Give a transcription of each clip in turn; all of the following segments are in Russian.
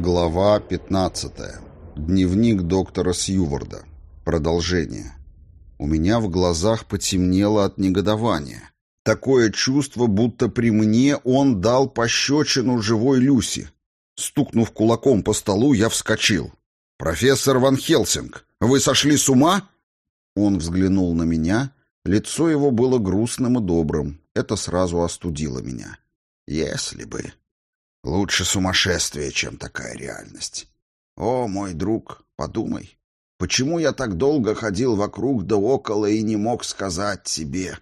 Глава 15. Дневник доктора Сьюварда. Продолжение. У меня в глазах потемнело от негодования. Такое чувство, будто при мне он дал пощечину живой Люси. Стукнув кулаком по столу, я вскочил. «Профессор Ван Хелсинг, вы сошли с ума?» Он взглянул на меня. Лицо его было грустным и добрым. Это сразу остудило меня. «Если бы...» Лучше сумасшествие, чем такая реальность. О, мой друг, подумай, почему я так долго ходил вокруг да около и не мог сказать тебе?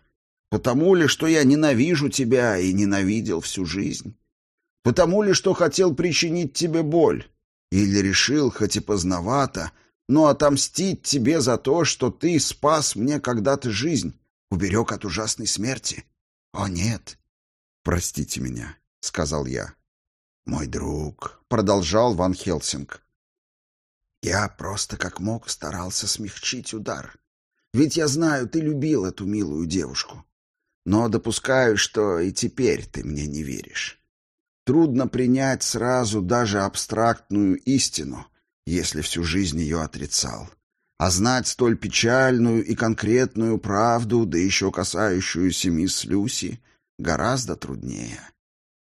Потому ли, что я ненавижу тебя и ненавидел всю жизнь? Потому ли, что хотел причинить тебе боль? Или решил, хоть и поздновато, но отомстить тебе за то, что ты спас мне когда-то жизнь, уберег от ужасной смерти? О, нет. Простите меня, — сказал я. «Мой друг», — продолжал Ван Хелсинг, — «я просто как мог старался смягчить удар. Ведь я знаю, ты любил эту милую девушку. Но допускаю, что и теперь ты мне не веришь. Трудно принять сразу даже абстрактную истину, если всю жизнь ее отрицал. А знать столь печальную и конкретную правду, да еще касающуюся мисс Люси, гораздо труднее».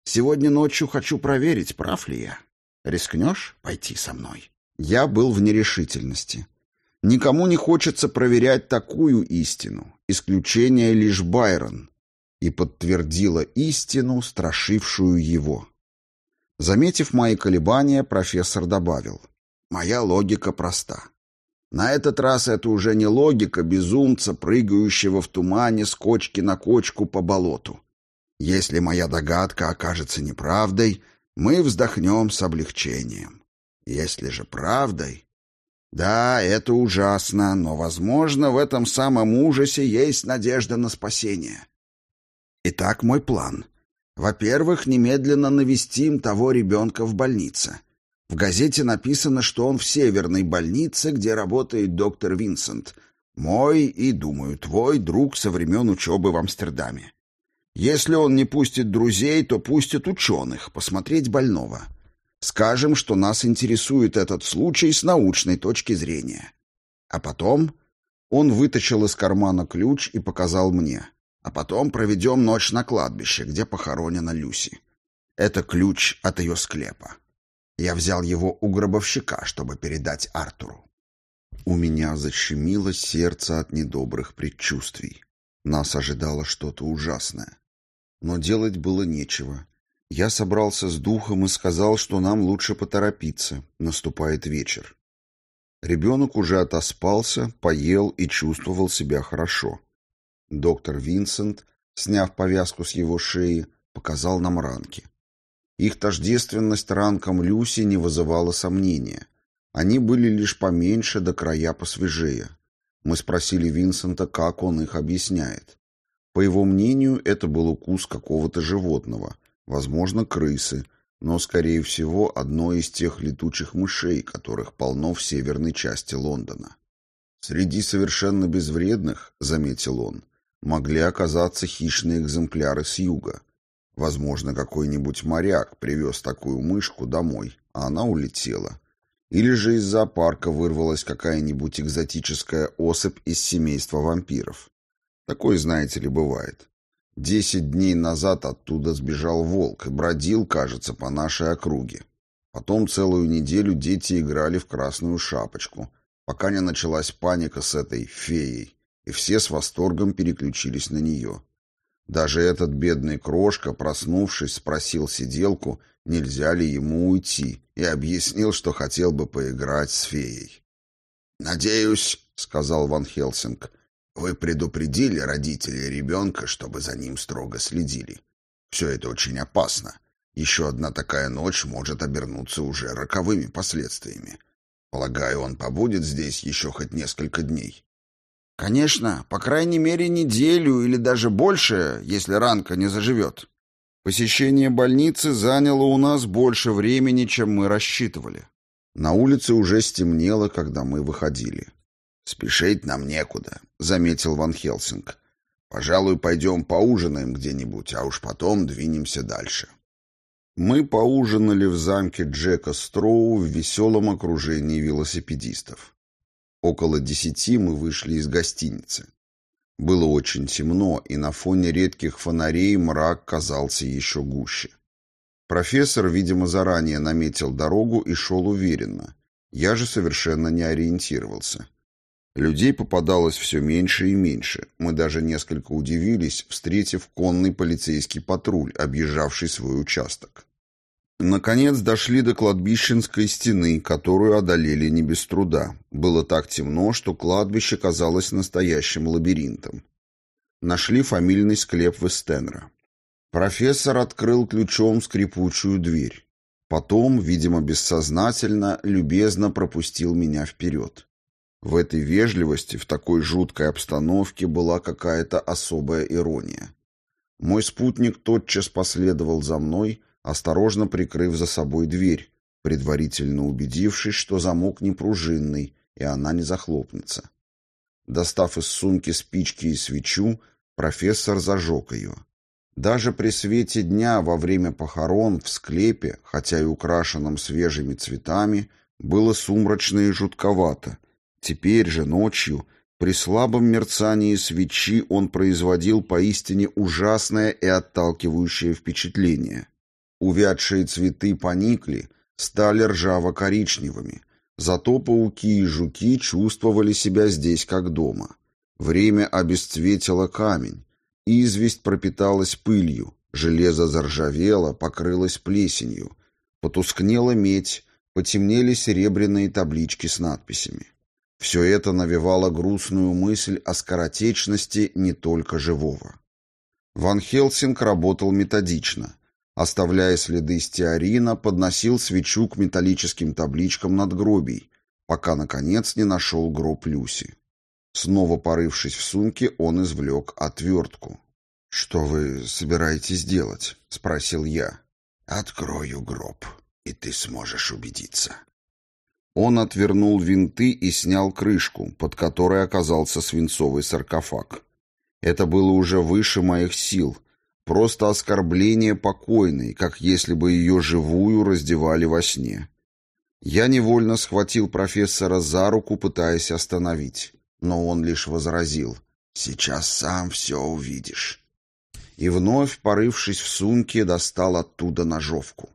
Сегодня ночью хочу проверить, прав ли я. Рискнешь пойти со мной?» Я был в нерешительности. Никому не хочется проверять такую истину. Исключение лишь Байрон. И подтвердила истину, страшившую его. Заметив мои колебания, профессор добавил. «Моя логика проста. На этот раз это уже не логика безумца, прыгающего в тумане с кочки на кочку по болоту. Если моя догадка окажется неправдой, мы вздохнем с облегчением. Если же правдой... Да, это ужасно, но, возможно, в этом самом ужасе есть надежда на спасение. Итак, мой план. Во-первых, немедленно навестим того ребенка в больнице. В газете написано, что он в северной больнице, где работает доктор Винсент. Мой и, думаю, твой друг со времен учебы в Амстердаме. Если он не пустит друзей, то пустит ученых посмотреть больного. Скажем, что нас интересует этот случай с научной точки зрения. А потом он вытащил из кармана ключ и показал мне. А потом проведем ночь на кладбище, где похоронена Люси. Это ключ от ее склепа. Я взял его у гробовщика, чтобы передать Артуру. У меня защемило сердце от недобрых предчувствий. Нас ожидало что-то ужасное но делать было нечего. Я собрался с духом и сказал, что нам лучше поторопиться, наступает вечер. Ребенок уже отоспался, поел и чувствовал себя хорошо. Доктор Винсент, сняв повязку с его шеи, показал нам ранки. Их тождественность ранкам Люси не вызывала сомнения. Они были лишь поменьше до края посвежее. Мы спросили Винсента, как он их объясняет. По его мнению, это был укус какого-то животного, возможно, крысы, но, скорее всего, одной из тех летучих мышей, которых полно в северной части Лондона. Среди совершенно безвредных, заметил он, могли оказаться хищные экземпляры с юга. Возможно, какой-нибудь моряк привез такую мышку домой, а она улетела. Или же из зоопарка вырвалась какая-нибудь экзотическая особь из семейства вампиров. Такое, знаете ли, бывает. Десять дней назад оттуда сбежал волк и бродил, кажется, по нашей округе. Потом целую неделю дети играли в красную шапочку, пока не началась паника с этой феей, и все с восторгом переключились на нее. Даже этот бедный крошка, проснувшись, спросил сиделку, нельзя ли ему уйти, и объяснил, что хотел бы поиграть с феей. «Надеюсь», — сказал Ван Хелсинг, вы предупредили родителей ребенка, чтобы за ним строго следили. Все это очень опасно. Еще одна такая ночь может обернуться уже роковыми последствиями. Полагаю, он побудет здесь еще хоть несколько дней. Конечно, по крайней мере неделю или даже больше, если ранка не заживет. Посещение больницы заняло у нас больше времени, чем мы рассчитывали. На улице уже стемнело, когда мы выходили. «Спешить нам некуда», — заметил Ван Хелсинг. «Пожалуй, пойдем поужинаем где-нибудь, а уж потом двинемся дальше». Мы поужинали в замке Джека Строу в веселом окружении велосипедистов. Около десяти мы вышли из гостиницы. Было очень темно, и на фоне редких фонарей мрак казался еще гуще. Профессор, видимо, заранее наметил дорогу и шел уверенно. Я же совершенно не ориентировался. Людей попадалось все меньше и меньше. Мы даже несколько удивились, встретив конный полицейский патруль, объезжавший свой участок. Наконец дошли до кладбищенской стены, которую одолели не без труда. Было так темно, что кладбище казалось настоящим лабиринтом. Нашли фамильный склеп Вестенра. Профессор открыл ключом скрипучую дверь. Потом, видимо, бессознательно, любезно пропустил меня вперед. В этой вежливости, в такой жуткой обстановке была какая-то особая ирония. Мой спутник тотчас последовал за мной, осторожно прикрыв за собой дверь, предварительно убедившись, что замок не пружинный, и она не захлопнется. Достав из сумки спички и свечу, профессор зажег ее. Даже при свете дня во время похорон в склепе, хотя и украшенном свежими цветами, было сумрачно и жутковато, Теперь же, ночью, при слабом мерцании свечи он производил поистине ужасное и отталкивающее впечатление. Увядшие цветы поникли, стали ржаво-коричневыми, зато пауки и жуки чувствовали себя здесь как дома. Время обесцветило камень, известь пропиталась пылью, железо заржавело, покрылось плесенью, потускнела медь, потемнели серебряные таблички с надписями. Все это навевало грустную мысль о скоротечности не только живого. Ван Хелсинг работал методично. Оставляя следы стеарина, подносил свечу к металлическим табличкам над гробий, пока, наконец, не нашел гроб Люси. Снова порывшись в сумке, он извлек отвертку. «Что вы собираетесь делать?» — спросил я. «Открою гроб, и ты сможешь убедиться». Он отвернул винты и снял крышку, под которой оказался свинцовый саркофаг. Это было уже выше моих сил. Просто оскорбление покойной, как если бы ее живую раздевали во сне. Я невольно схватил профессора за руку, пытаясь остановить. Но он лишь возразил. «Сейчас сам все увидишь». И вновь, порывшись в сумке, достал оттуда ножовку.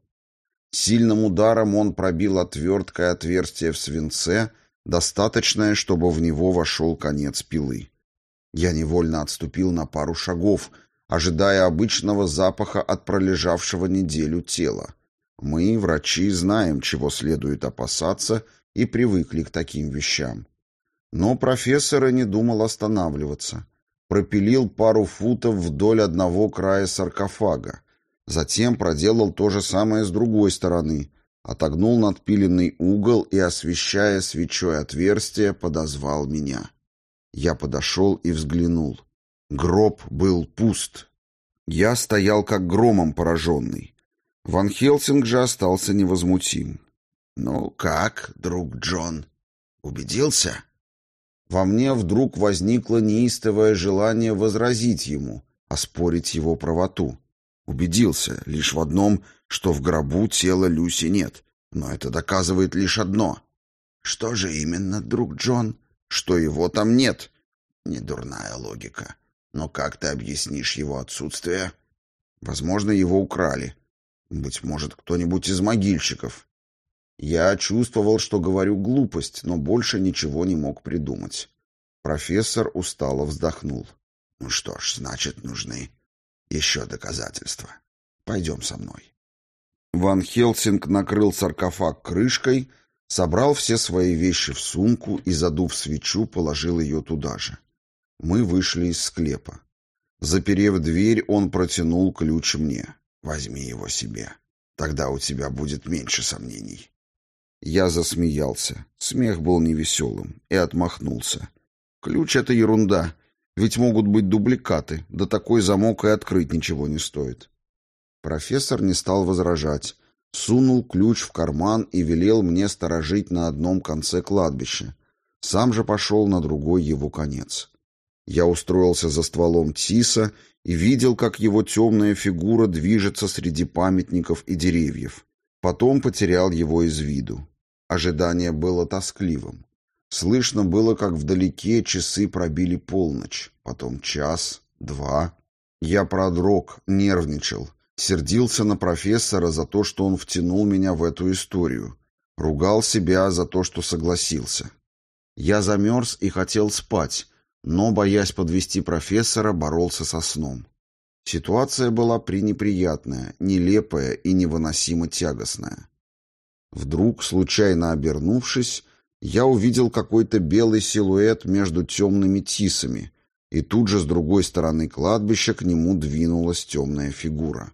Сильным ударом он пробил отверткой отверстие в свинце, достаточное, чтобы в него вошел конец пилы. Я невольно отступил на пару шагов, ожидая обычного запаха от пролежавшего неделю тела. Мы, врачи, знаем, чего следует опасаться, и привыкли к таким вещам. Но профессор и не думал останавливаться. Пропилил пару футов вдоль одного края саркофага, Затем проделал то же самое с другой стороны, отогнул надпиленный угол и, освещая свечой отверстие, подозвал меня. Я подошел и взглянул. Гроб был пуст. Я стоял как громом пораженный. Ван Хелсинг же остался невозмутим. «Ну как, друг Джон, убедился?» Во мне вдруг возникло неистовое желание возразить ему, оспорить его правоту. Убедился лишь в одном, что в гробу тела Люси нет. Но это доказывает лишь одно. Что же именно, друг Джон? Что его там нет? Недурная логика. Но как ты объяснишь его отсутствие? Возможно, его украли. Быть может, кто-нибудь из могильщиков. Я чувствовал, что говорю глупость, но больше ничего не мог придумать. Профессор устало вздохнул. Ну что ж, значит, нужны еще доказательства. Пойдем со мной. Ван Хелсинг накрыл саркофаг крышкой, собрал все свои вещи в сумку и, задув свечу, положил ее туда же. Мы вышли из склепа. Заперев дверь, он протянул ключ мне. «Возьми его себе. Тогда у тебя будет меньше сомнений». Я засмеялся. Смех был невеселым. И отмахнулся. «Ключ — это ерунда. Ведь могут быть дубликаты, да такой замок и открыть ничего не стоит. Профессор не стал возражать. Сунул ключ в карман и велел мне сторожить на одном конце кладбища. Сам же пошел на другой его конец. Я устроился за стволом Тиса и видел, как его темная фигура движется среди памятников и деревьев. Потом потерял его из виду. Ожидание было тоскливым. Слышно было, как вдалеке часы пробили полночь, потом час, два. Я продрог, нервничал, сердился на профессора за то, что он втянул меня в эту историю, ругал себя за то, что согласился. Я замерз и хотел спать, но, боясь подвести профессора, боролся со сном. Ситуация была пренеприятная, нелепая и невыносимо тягостная. Вдруг, случайно обернувшись, я увидел какой-то белый силуэт между темными тисами, и тут же с другой стороны кладбища к нему двинулась темная фигура.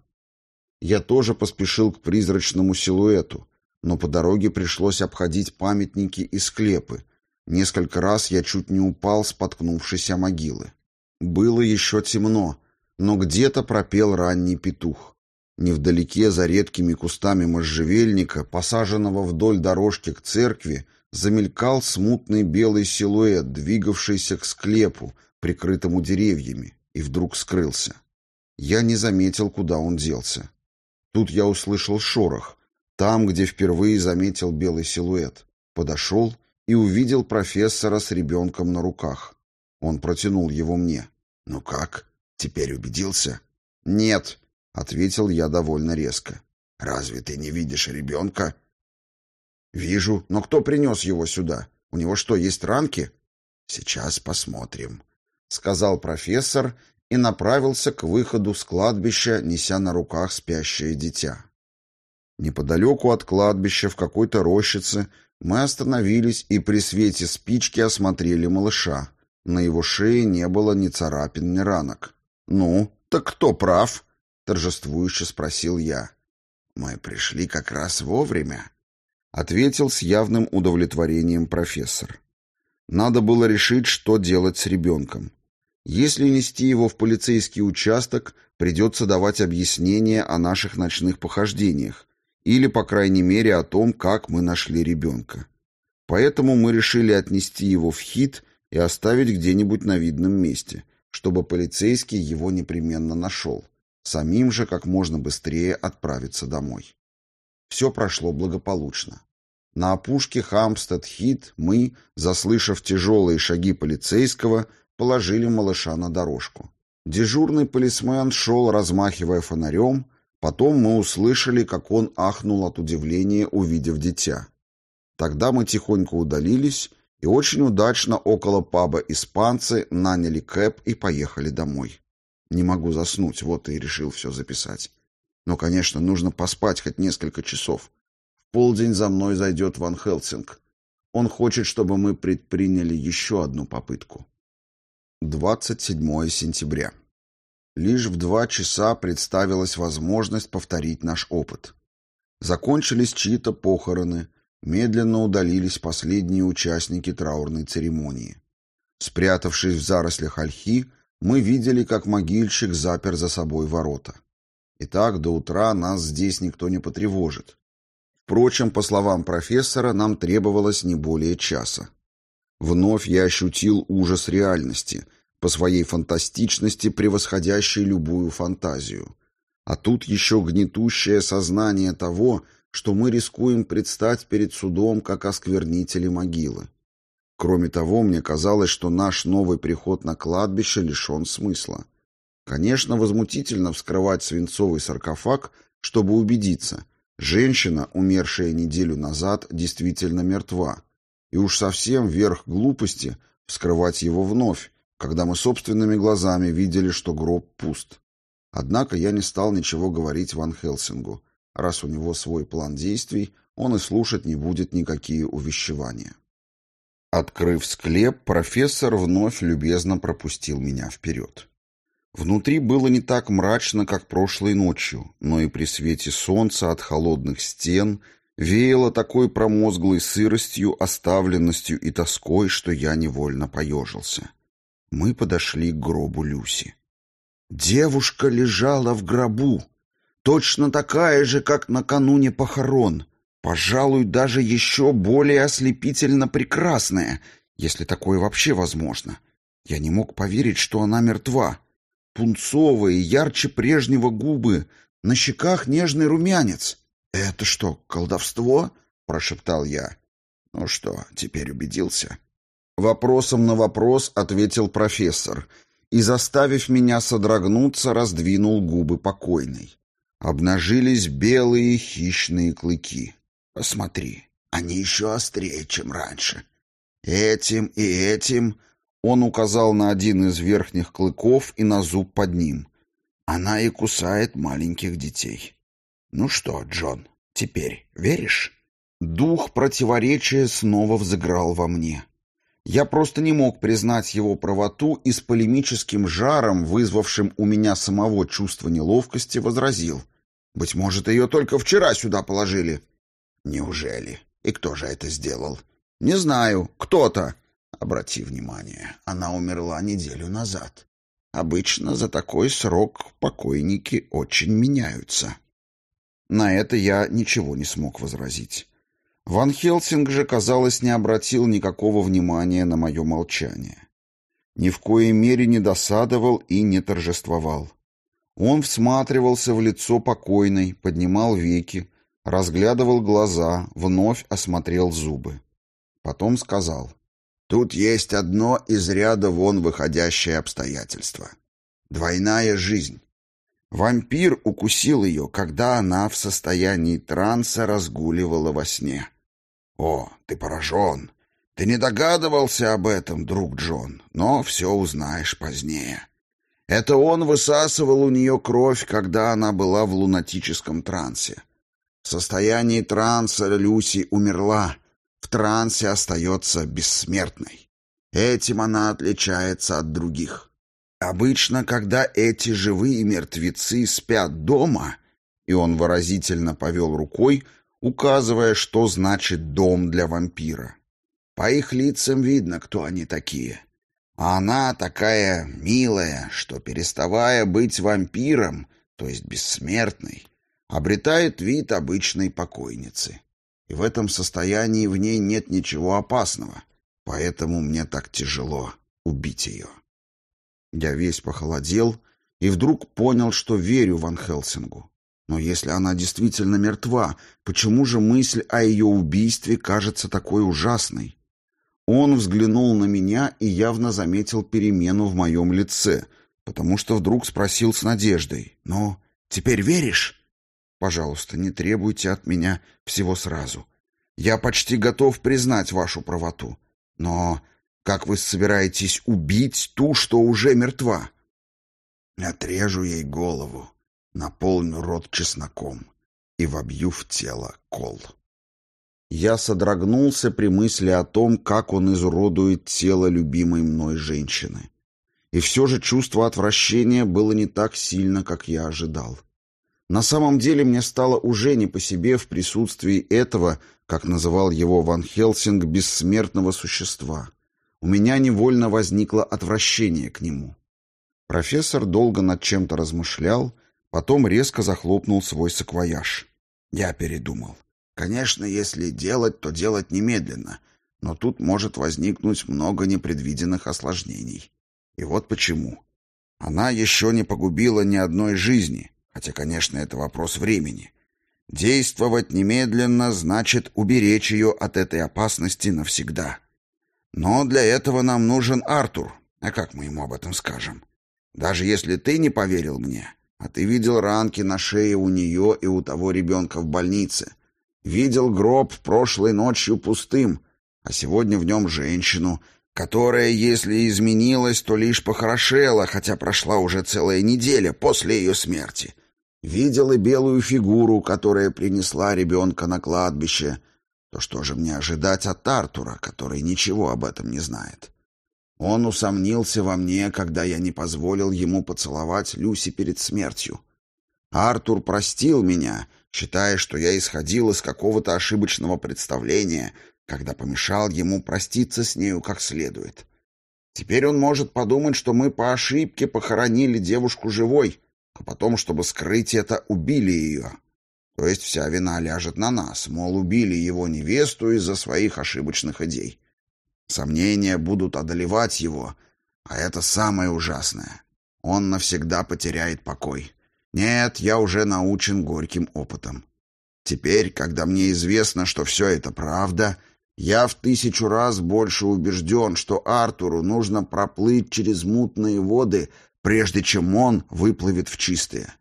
Я тоже поспешил к призрачному силуэту, но по дороге пришлось обходить памятники и склепы, Несколько раз я чуть не упал, споткнувшись о могилы. Было еще темно, но где-то пропел ранний петух. Невдалеке, за редкими кустами можжевельника, посаженного вдоль дорожки к церкви, замелькал смутный белый силуэт, двигавшийся к склепу, прикрытому деревьями, и вдруг скрылся. Я не заметил, куда он делся. Тут я услышал шорох, там, где впервые заметил белый силуэт. Подошел и увидел профессора с ребенком на руках. Он протянул его мне. «Ну как? Теперь убедился?» «Нет», — ответил я довольно резко. «Разве ты не видишь ребенка?» «Вижу, но кто принес его сюда? У него что, есть ранки?» «Сейчас посмотрим», — сказал профессор и направился к выходу с кладбища, неся на руках спящее дитя. Неподалеку от кладбища в какой-то рощице мы остановились и при свете спички осмотрели малыша. На его шее не было ни царапин, ни ранок. «Ну, так кто прав?» — торжествующе спросил я. «Мы пришли как раз вовремя», — ответил с явным удовлетворением профессор. Надо было решить, что делать с ребенком. Если нести его в полицейский участок, придется давать объяснение о наших ночных похождениях, или, по крайней мере, о том, как мы нашли ребенка. Поэтому мы решили отнести его в хит и оставить где-нибудь на видном месте, чтобы полицейский его непременно нашел, самим же как можно быстрее отправиться домой. Все прошло благополучно. На опушке Хамстед-Хит мы, заслышав тяжелые шаги полицейского, положили малыша на дорожку. Дежурный полисмен шел, размахивая фонарем, Потом мы услышали, как он ахнул от удивления, увидев дитя. Тогда мы тихонько удалились и очень удачно около паба «Испанцы» наняли кэп и поехали домой. Не могу заснуть, вот и решил все записать. Но, конечно, нужно поспать хоть несколько часов. Полдень за мной зайдет Ван Хелсинг. Он хочет, чтобы мы предприняли еще одну попытку. 27 сентября. Лишь в два часа представилась возможность повторить наш опыт. Закончились чьи-то похороны, медленно удалились последние участники траурной церемонии. Спрятавшись в зарослях ольхи, мы видели, как могильщик запер за собой ворота. Итак, до утра нас здесь никто не потревожит. Впрочем, по словам профессора, нам требовалось не более часа. Вновь я ощутил ужас реальности — по своей фантастичности превосходящей любую фантазию. А тут еще гнетущее сознание того, что мы рискуем предстать перед судом как осквернители могилы. Кроме того, мне казалось, что наш новый приход на кладбище лишен смысла. Конечно, возмутительно вскрывать свинцовый саркофаг, чтобы убедиться, женщина, умершая неделю назад, действительно мертва. И уж совсем верх глупости вскрывать его вновь, когда мы собственными глазами видели, что гроб пуст. Однако я не стал ничего говорить Ван Хелсингу. Раз у него свой план действий, он и слушать не будет никакие увещевания. Открыв склеп, профессор вновь любезно пропустил меня вперед. Внутри было не так мрачно, как прошлой ночью, но и при свете солнца от холодных стен веяло такой промозглой сыростью, оставленностью и тоской, что я невольно поежился. Мы подошли к гробу Люси. Девушка лежала в гробу, точно такая же, как накануне похорон, пожалуй, даже еще более ослепительно прекрасная, если такое вообще возможно. Я не мог поверить, что она мертва. Пунцовые, ярче прежнего губы, на щеках нежный румянец. «Это что, колдовство?» — прошептал я. «Ну что, теперь убедился?» Вопросом на вопрос ответил профессор и, заставив меня содрогнуться, раздвинул губы покойной. Обнажились белые хищные клыки. «Посмотри, они еще острее, чем раньше. Этим и этим...» Он указал на один из верхних клыков и на зуб под ним. «Она и кусает маленьких детей. Ну что, Джон, теперь веришь?» Дух противоречия снова взыграл во мне. Я просто не мог признать его правоту и с полемическим жаром, вызвавшим у меня самого чувство неловкости, возразил. «Быть может, ее только вчера сюда положили». «Неужели? И кто же это сделал?» «Не знаю. Кто-то». Обрати внимание, она умерла неделю назад. Обычно за такой срок покойники очень меняются. На это я ничего не смог возразить. Ван Хелсинг же, казалось, не обратил никакого внимания на мое молчание. Ни в коей мере не досадовал и не торжествовал. Он всматривался в лицо покойной, поднимал веки, разглядывал глаза, вновь осмотрел зубы. Потом сказал, «Тут есть одно из ряда вон выходящее обстоятельство. Двойная жизнь. Вампир укусил ее, когда она в состоянии транса разгуливала во сне. «О, ты поражен. Ты не догадывался об этом, друг Джон, но все узнаешь позднее. Это он высасывал у нее кровь, когда она была в лунатическом трансе. В состоянии транса Люси умерла, в трансе остается бессмертной. Этим она отличается от других. Обычно, когда эти живые мертвецы спят дома, и он выразительно повел рукой, указывая, что значит «дом для вампира». По их лицам видно, кто они такие. А она такая милая, что, переставая быть вампиром, то есть бессмертной, обретает вид обычной покойницы. И в этом состоянии в ней нет ничего опасного, поэтому мне так тяжело убить ее. Я весь похолодел и вдруг понял, что верю Ван Хелсингу. Но если она действительно мертва, почему же мысль о ее убийстве кажется такой ужасной? Он взглянул на меня и явно заметил перемену в моем лице, потому что вдруг спросил с надеждой. «Но теперь веришь?» «Пожалуйста, не требуйте от меня всего сразу. Я почти готов признать вашу правоту. Но как вы собираетесь убить ту, что уже мертва?» «Отрежу ей голову», наполню рот чесноком и вобью в тело кол. Я содрогнулся при мысли о том, как он изуродует тело любимой мной женщины. И все же чувство отвращения было не так сильно, как я ожидал. На самом деле мне стало уже не по себе в присутствии этого, как называл его Ван Хелсинг, бессмертного существа. У меня невольно возникло отвращение к нему. Профессор долго над чем-то размышлял, Потом резко захлопнул свой саквояж. Я передумал. Конечно, если делать, то делать немедленно. Но тут может возникнуть много непредвиденных осложнений. И вот почему. Она еще не погубила ни одной жизни, хотя, конечно, это вопрос времени. Действовать немедленно значит уберечь ее от этой опасности навсегда. Но для этого нам нужен Артур. А как мы ему об этом скажем? Даже если ты не поверил мне, а ты видел ранки на шее у нее и у того ребенка в больнице. Видел гроб прошлой ночью пустым, а сегодня в нем женщину, которая, если изменилась, то лишь похорошела, хотя прошла уже целая неделя после ее смерти. Видел и белую фигуру, которая принесла ребенка на кладбище. То что же мне ожидать от Артура, который ничего об этом не знает?» Он усомнился во мне, когда я не позволил ему поцеловать Люси перед смертью. Артур простил меня, считая, что я исходил из какого-то ошибочного представления, когда помешал ему проститься с нею как следует. Теперь он может подумать, что мы по ошибке похоронили девушку живой, а потом, чтобы скрыть это, убили ее. То есть вся вина ляжет на нас, мол, убили его невесту из-за своих ошибочных идей. Сомнения будут одолевать его, А это самое ужасное. Он навсегда потеряет покой. Нет, я уже научен горьким опытом. Теперь, когда мне известно, что все это правда, я в тысячу раз больше убежден, что Артуру нужно проплыть через мутные воды, прежде чем он выплывет в чистые.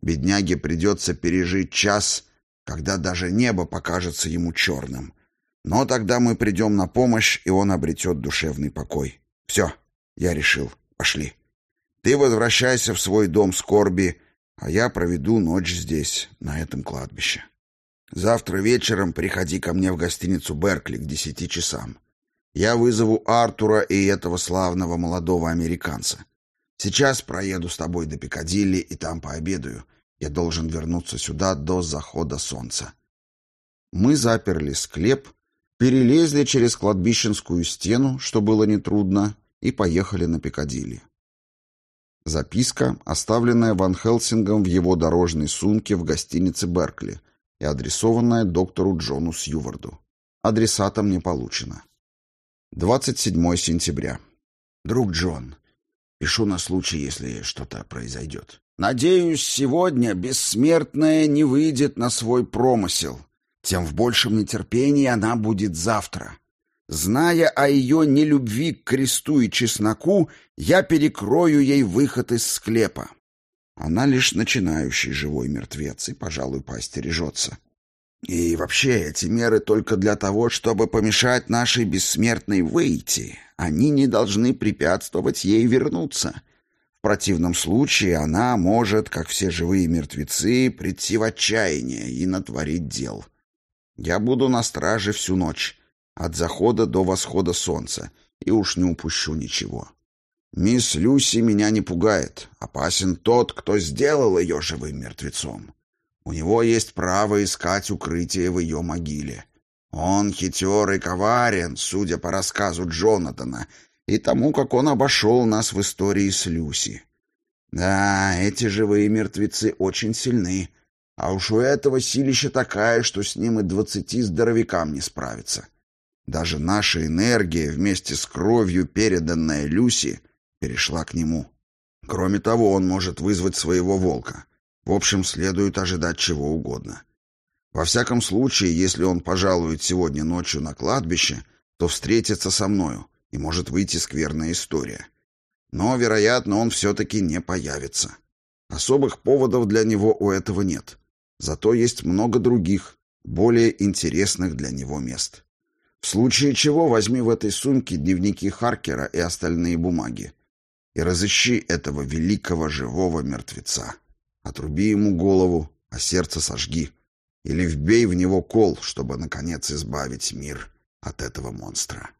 Бедняге придется пережить час, когда даже небо покажется ему черным. Но тогда мы придем на помощь, и он обретет душевный покой. Все, я решил. Пошли. Ты возвращайся в свой дом скорби, а я проведу ночь здесь, на этом кладбище. Завтра вечером приходи ко мне в гостиницу «Беркли» к десяти часам. Я вызову Артура и этого славного молодого американца. Сейчас проеду с тобой до Пикадилли и там пообедаю. Я должен вернуться сюда до захода солнца. Мы заперли склеп, перелезли через кладбищенскую стену, что было нетрудно, и поехали на Пикадилли. Записка, оставленная Ван Хелсингом в его дорожной сумке в гостинице «Беркли», и адресованная доктору Джону Сьюварду. Адресатом не получено. 27 сентября. Друг Джон, пишу на случай, если что-то произойдет. Надеюсь, сегодня бессмертная не выйдет на свой промысел. Тем в большем нетерпении она будет завтра. Зная о ее нелюбви к кресту и чесноку, я перекрою ей выход из склепа. Она лишь начинающий живой мертвец и, пожалуй, поостережется. И вообще, эти меры только для того, чтобы помешать нашей бессмертной выйти. Они не должны препятствовать ей вернуться. В противном случае она может, как все живые мертвецы, прийти в отчаяние и натворить дел. Я буду на страже всю ночь, от захода до восхода солнца, и уж не упущу ничего. Мисс Люси меня не пугает. Опасен тот, кто сделал ее живым мертвецом. У него есть право искать укрытие в ее могиле. Он хитер и коварен, судя по рассказу Джонатана, и тому, как он обошел нас в истории с Люси. Да, эти живые мертвецы очень сильны, а уж у этого силища такая, что с ним и двадцати здоровякам не справится. Даже наша энергия вместе с кровью, переданная Люси — перешла к нему. Кроме того, он может вызвать своего волка. В общем, следует ожидать чего угодно. Во всяком случае, если он пожалует сегодня ночью на кладбище, то встретится со мною, и может выйти скверная история. Но, вероятно, он все-таки не появится. Особых поводов для него у этого нет. Зато есть много других, более интересных для него мест. В случае чего возьми в этой сумке дневники Харкера и остальные бумаги и разыщи этого великого живого мертвеца. Отруби ему голову, а сердце сожги. Или вбей в него кол, чтобы, наконец, избавить мир от этого монстра.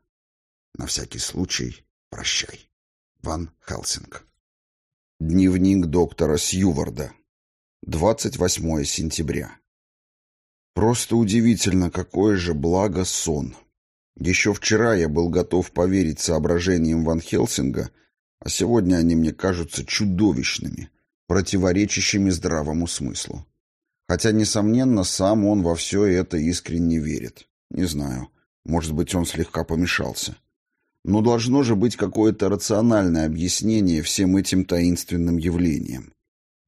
На всякий случай прощай. Ван Хелсинг. Дневник доктора Сьюварда. 28 сентября. Просто удивительно, какое же благо сон. Еще вчера я был готов поверить соображениям Ван Хелсинга а сегодня они мне кажутся чудовищными, противоречащими здравому смыслу. Хотя, несомненно, сам он во все это искренне верит. Не знаю, может быть, он слегка помешался. Но должно же быть какое-то рациональное объяснение всем этим таинственным явлениям.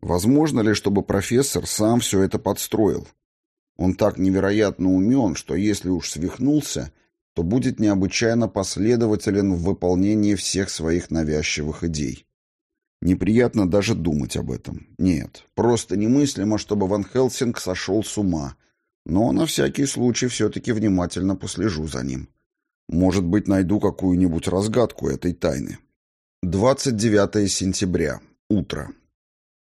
Возможно ли, чтобы профессор сам все это подстроил? Он так невероятно умен, что если уж свихнулся – то будет необычайно последователен в выполнении всех своих навязчивых идей. Неприятно даже думать об этом. Нет, просто немыслимо, чтобы Ван Хелсинг сошел с ума. Но на всякий случай все-таки внимательно послежу за ним. Может быть, найду какую-нибудь разгадку этой тайны. 29 сентября. Утро.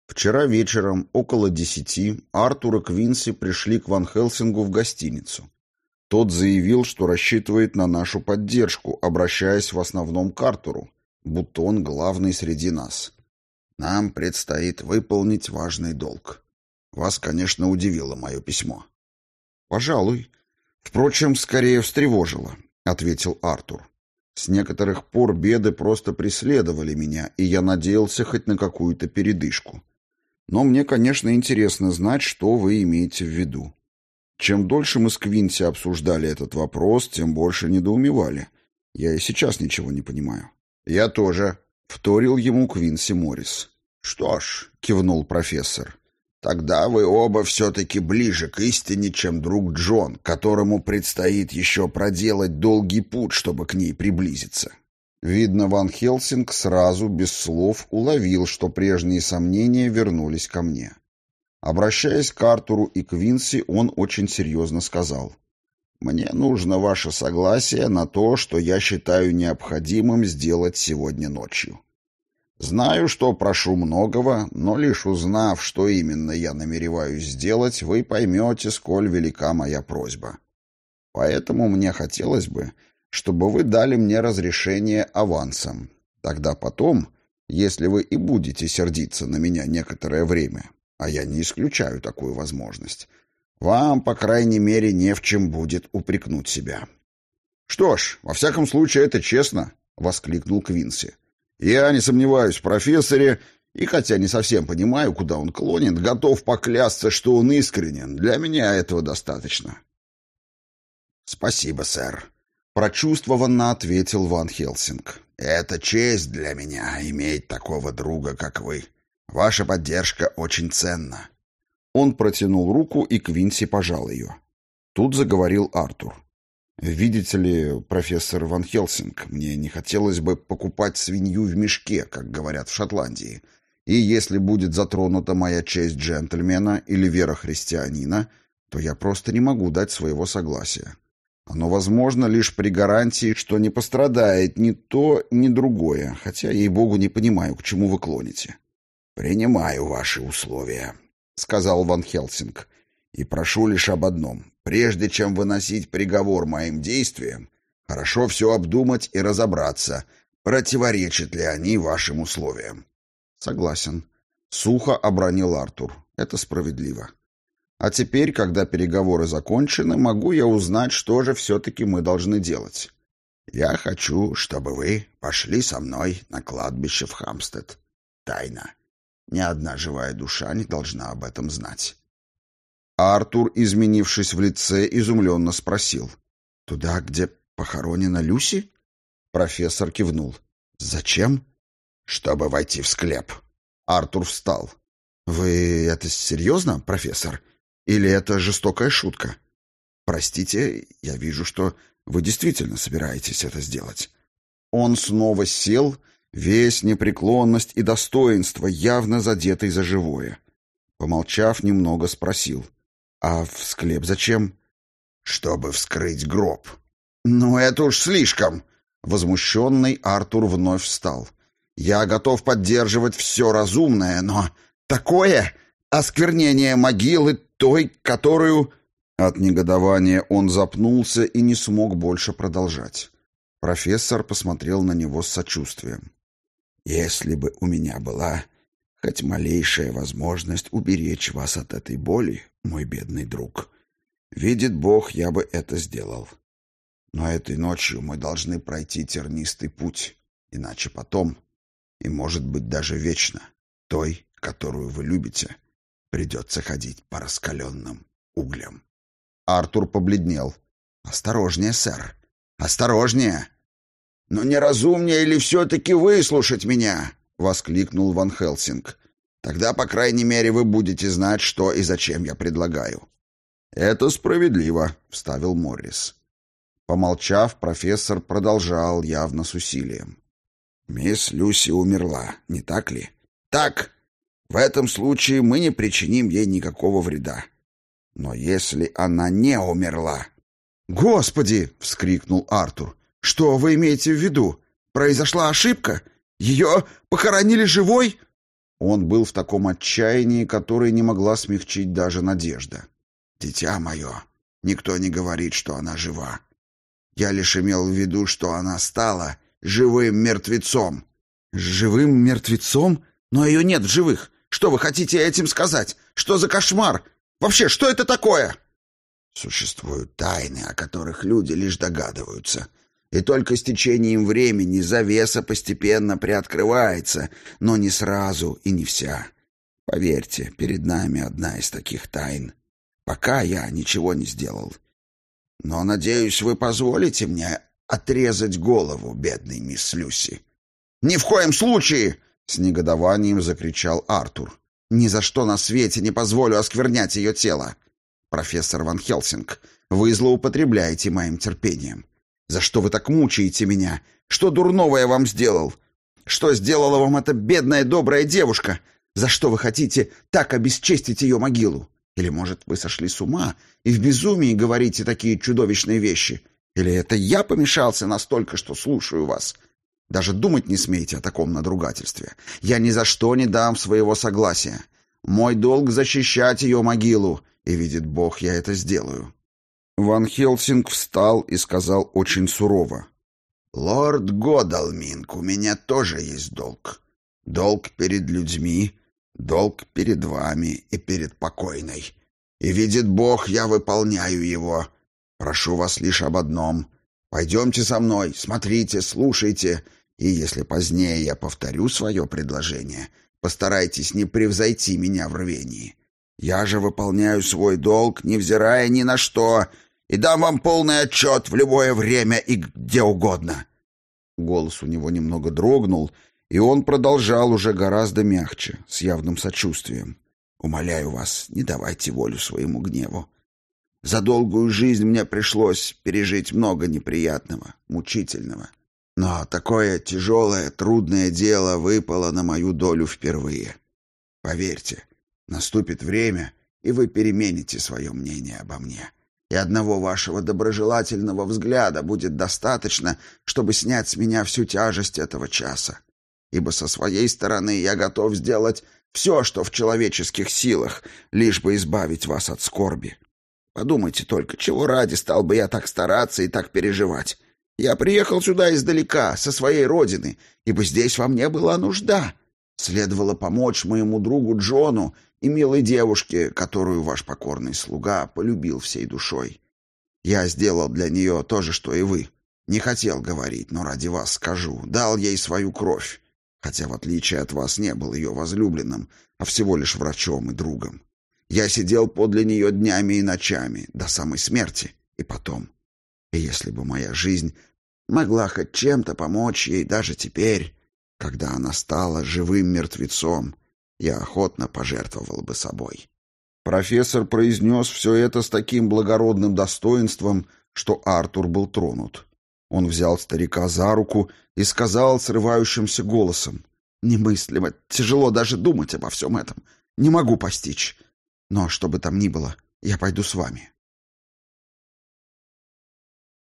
Вчера вечером, около десяти, Артур и Квинси пришли к Ван Хелсингу в гостиницу. Тот заявил, что рассчитывает на нашу поддержку, обращаясь в основном к Артуру, будто он главный среди нас. Нам предстоит выполнить важный долг. Вас, конечно, удивило мое письмо. Пожалуй. Впрочем, скорее встревожило, ответил Артур. С некоторых пор беды просто преследовали меня, и я надеялся хоть на какую-то передышку. Но мне, конечно, интересно знать, что вы имеете в виду. Чем дольше мы с Квинси обсуждали этот вопрос, тем больше недоумевали. Я и сейчас ничего не понимаю. «Я тоже», — вторил ему Квинси Моррис. «Что ж», — кивнул профессор, — «тогда вы оба все-таки ближе к истине, чем друг Джон, которому предстоит еще проделать долгий путь, чтобы к ней приблизиться». Видно, Ван Хелсинг сразу, без слов, уловил, что прежние сомнения вернулись ко мне. Обращаясь к Артуру и Квинси, он очень серьезно сказал. «Мне нужно ваше согласие на то, что я считаю необходимым сделать сегодня ночью. Знаю, что прошу многого, но лишь узнав, что именно я намереваюсь сделать, вы поймете, сколь велика моя просьба. Поэтому мне хотелось бы, чтобы вы дали мне разрешение авансом. Тогда потом, если вы и будете сердиться на меня некоторое время, а я не исключаю такую возможность, вам, по крайней мере, не в чем будет упрекнуть себя. «Что ж, во всяком случае, это честно», — воскликнул Квинси. «Я не сомневаюсь в профессоре, и хотя не совсем понимаю, куда он клонит, готов поклясться, что он искренен. Для меня этого достаточно». «Спасибо, сэр», Прочувствованно ответил Ван Хелсинг. «Это честь для меня иметь такого друга, как вы. Ваша поддержка очень ценна». Он протянул руку, и Квинси пожал ее. Тут заговорил Артур. «Видите ли, профессор Ван Хелсинг, мне не хотелось бы покупать свинью в мешке, как говорят в Шотландии. И если будет затронута моя честь джентльмена или вера христианина, то я просто не могу дать своего согласия. Оно возможно лишь при гарантии, что не пострадает ни то, ни другое, хотя, ей-богу, не понимаю, к чему вы клоните. «Принимаю ваши условия», — сказал Ван Хелсинг, — «и прошу лишь об одном. Прежде чем выносить приговор моим действиям, хорошо все обдумать и разобраться, противоречат ли они вашим условиям». «Согласен», — сухо обронил Артур. «Это справедливо». А теперь, когда переговоры закончены, могу я узнать, что же все-таки мы должны делать. Я хочу, чтобы вы пошли со мной на кладбище в Хамстед. Тайна. Ни одна живая душа не должна об этом знать. Артур, изменившись в лице, изумленно спросил. «Туда, где похоронена Люси?» Профессор кивнул. «Зачем?» «Чтобы войти в склеп». Артур встал. «Вы это серьезно, профессор? Или это жестокая шутка? Простите, я вижу, что вы действительно собираетесь это сделать. Он снова сел, весь непреклонность и достоинство, явно задетый за живое. Помолчав, немного спросил. «А в склеп зачем?» «Чтобы вскрыть гроб». «Ну, это уж слишком!» Возмущенный Артур вновь встал. «Я готов поддерживать все разумное, но такое осквернение могилы той, которую...» От негодования он запнулся и не смог больше продолжать. Профессор посмотрел на него с сочувствием. «Если бы у меня была хоть малейшая возможность уберечь вас от этой боли, мой бедный друг, видит Бог, я бы это сделал. Но этой ночью мы должны пройти тернистый путь, иначе потом, и, может быть, даже вечно, той, которую вы любите, — Придется ходить по раскаленным углям. Артур побледнел. «Осторожнее, сэр. Осторожнее!» «Но неразумнее ли все-таки выслушать меня?» — воскликнул Ван Хелсинг. «Тогда, по крайней мере, вы будете знать, что и зачем я предлагаю». «Это справедливо», — вставил Моррис. Помолчав, профессор продолжал явно с усилием. «Мисс Люси умерла, не так ли?» «Так!» В этом случае мы не причиним ей никакого вреда. Но если она не умерла... «Господи!» — вскрикнул Артур. «Что вы имеете в виду? Произошла ошибка? Ее похоронили живой?» Он был в таком отчаянии, которое не могла смягчить даже надежда. «Дитя мое, никто не говорит, что она жива. Я лишь имел в виду, что она стала живым мертвецом». «Живым мертвецом? Но ее нет в живых. Что вы хотите этим сказать? Что за кошмар? Вообще, что это такое?» Существуют тайны, о которых люди лишь догадываются. И только с течением времени завеса постепенно приоткрывается, но не сразу и не вся. Поверьте, перед нами одна из таких тайн. Пока я ничего не сделал. Но, надеюсь, вы позволите мне отрезать голову бедной мисс Люси. «Ни в коем случае!» — с негодованием закричал Артур. «Ни за что на свете не позволю осквернять ее тело!» «Профессор Ван Хелсинг, вы злоупотребляете моим терпением. За что вы так мучаете меня? Что дурного я вам сделал? Что сделала вам эта бедная добрая девушка? За что вы хотите так обесчестить ее могилу? Или, может, вы сошли с ума и в безумии говорите такие чудовищные вещи? Или это я помешался настолько, что слушаю вас? Даже думать не смейте о таком надругательстве. Я ни за что не дам своего согласия. Мой долг защищать ее могилу, и, видит Бог, я это сделаю». Ван Хелсинг встал и сказал очень сурово. «Лорд Годалминг, у меня тоже есть долг. Долг перед людьми, долг перед вами и перед покойной. И, видит Бог, я выполняю его. Прошу вас лишь об одном. Пойдемте со мной, смотрите, слушайте, и если позднее я повторю свое предложение, постарайтесь не превзойти меня в рвении. Я же выполняю свой долг, невзирая ни на что, и дам вам полный отчет в любое время и где угодно». Голос у него немного дрогнул, и он продолжал уже гораздо мягче, с явным сочувствием. «Умоляю вас, не давайте волю своему гневу. За долгую жизнь мне пришлось пережить много неприятного, мучительного. Но такое тяжелое, трудное дело выпало на мою долю впервые. Поверьте, наступит время, и вы перемените свое мнение обо мне. И одного вашего доброжелательного взгляда будет достаточно, чтобы снять с меня всю тяжесть этого часа. Ибо со своей стороны я готов сделать все, что в человеческих силах, лишь бы избавить вас от скорби. Подумайте только, чего ради стал бы я так стараться и так переживать? Я приехал сюда издалека, со своей родины, ибо здесь вам не была нужда. Следовало помочь моему другу Джону и милой девушке, которую ваш покорный слуга полюбил всей душой. Я сделал для нее то же, что и вы. Не хотел говорить, но ради вас скажу. Дал ей свою кровь, хотя, в отличие от вас, не был ее возлюбленным, а всего лишь врачом и другом. Я сидел подле нее днями и ночами, до самой смерти, и потом. И если бы моя жизнь могла хоть чем-то помочь ей даже теперь, когда она стала живым мертвецом, я охотно пожертвовал бы собой. Профессор произнес все это с таким благородным достоинством, что Артур был тронут. Он взял старика за руку и сказал срывающимся голосом, «Немыслимо, тяжело даже думать обо всем этом. Не могу постичь. Но что бы там ни было, я пойду с вами».